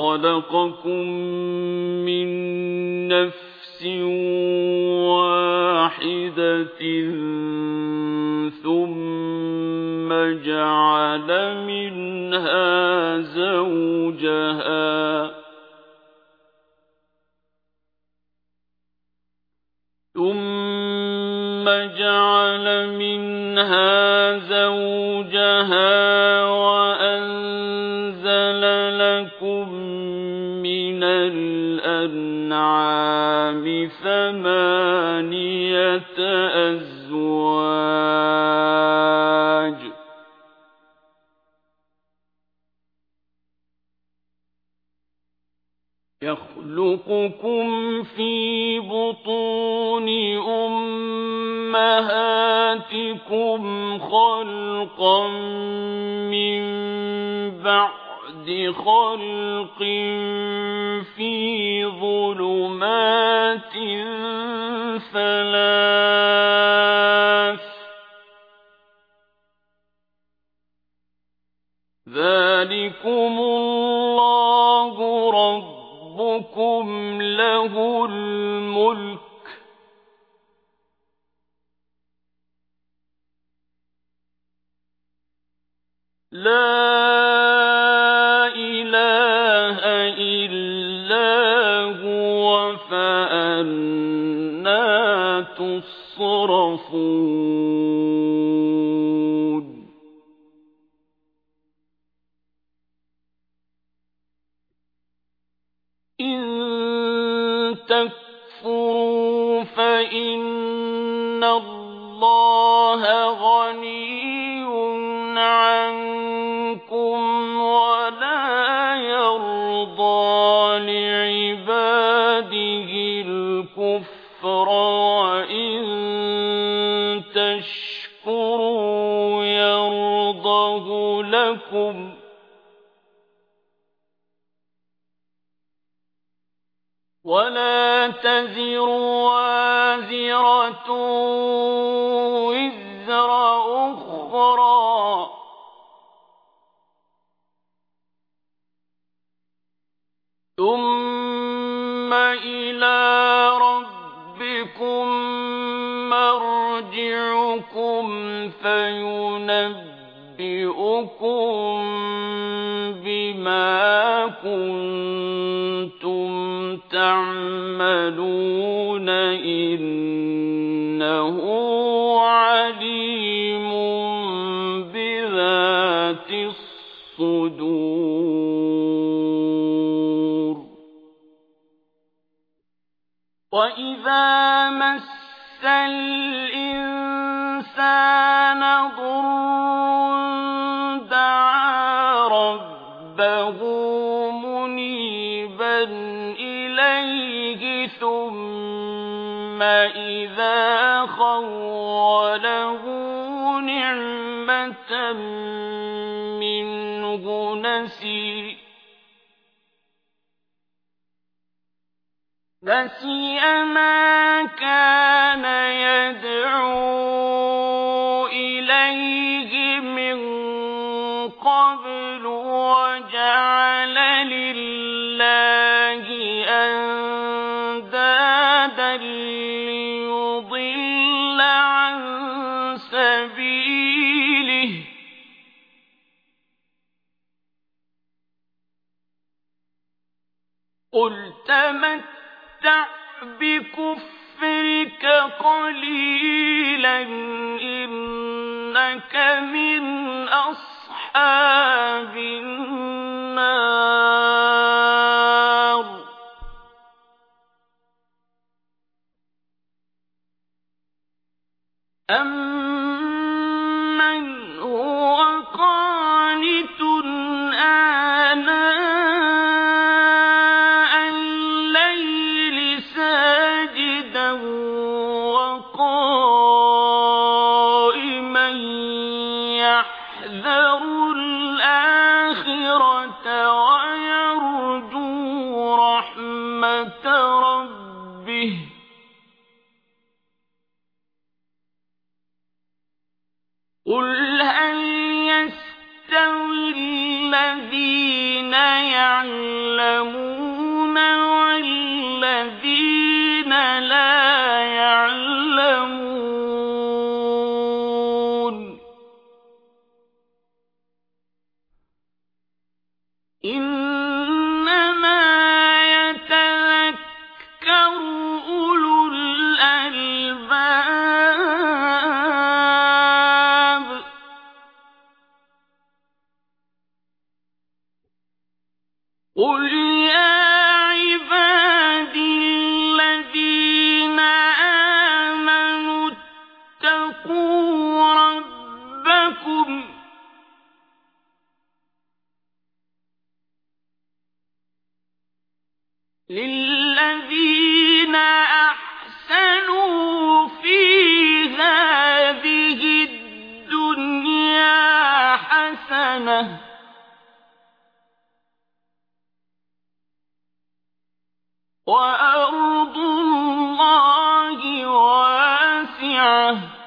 خلقكم من نفس واحدة ثم جعل منها زوجها ثم جعل منها زوجها الأنعام ثمانية أزواج. يخلقكم في بطون أمهاتكم خلقا من بعد خلق في ظلمات ثلاث ذلكم الله ربكم له الملك لا تصرفون. إن تكفروا فإن الله لكم ولا تزر وازرة وزر أخرى ثم إلى ربكم مرجعكم فينبئكم بما كنتم تعملون إنه عليم بذات الصدور. وإذا مس الإنسان ضر ربه منيبا إليه ثم إذا خوله نعمة منه نسي نسي ما كان يدعو إليه من قبل وجعل لله أندادا ليضل عن سبيله. قل تمتع بكفرك قليلا إنك من أصحاب النار. أمن هو قانت آناء الليل ساجدا وقائما يحذر قل هل يستوي الذين يعلمون والذين لا للذين أحسنوا في هذه الدنيا حسنة واسعة